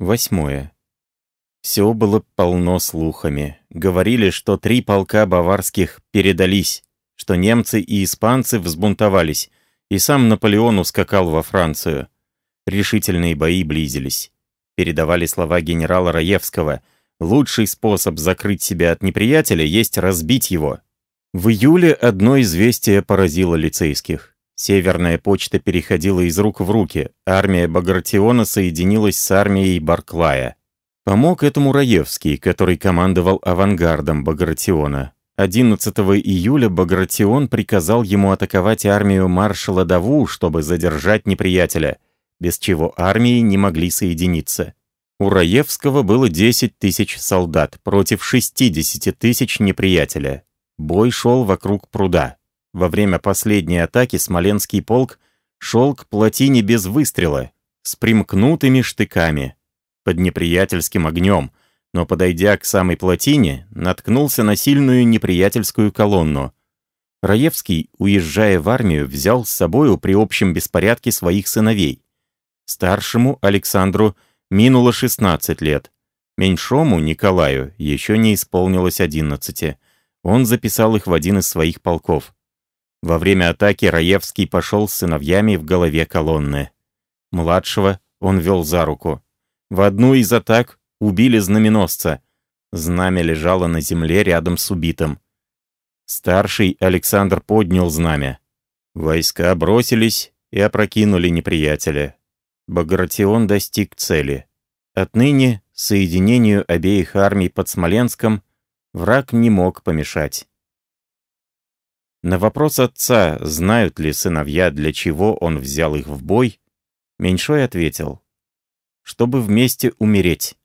Восьмое. Все было полно слухами. Говорили, что три полка баварских передались, что немцы и испанцы взбунтовались, и сам Наполеон ускакал во Францию. Решительные бои близились. Передавали слова генерала Раевского. Лучший способ закрыть себя от неприятеля есть разбить его. В июле одно известие поразило лицейских. Северная почта переходила из рук в руки, армия Багратиона соединилась с армией Барклая. Помог этому Раевский, который командовал авангардом Багратиона. 11 июля Багратион приказал ему атаковать армию маршала Даву, чтобы задержать неприятеля, без чего армии не могли соединиться. У Раевского было 10 тысяч солдат против 60 тысяч неприятеля. Бой шел вокруг пруда. Во время последней атаки Смоленский полк шел к плотине без выстрела, с примкнутыми штыками, под неприятельским огнем, но, подойдя к самой плотине, наткнулся на сильную неприятельскую колонну. Раевский, уезжая в армию, взял с собою при общем беспорядке своих сыновей. Старшему, Александру, минуло 16 лет. Меньшому, Николаю, еще не исполнилось 11. Он записал их в один из своих полков. Во время атаки Раевский пошел с сыновьями в голове колонны. Младшего он вел за руку. В одну из атак убили знаменосца. Знамя лежало на земле рядом с убитым. Старший Александр поднял знамя. Войска бросились и опрокинули неприятеля. Багратион достиг цели. Отныне соединению обеих армий под Смоленском враг не мог помешать. На вопрос отца, знают ли сыновья, для чего он взял их в бой, Меньшой ответил, чтобы вместе умереть.